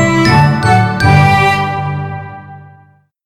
Thank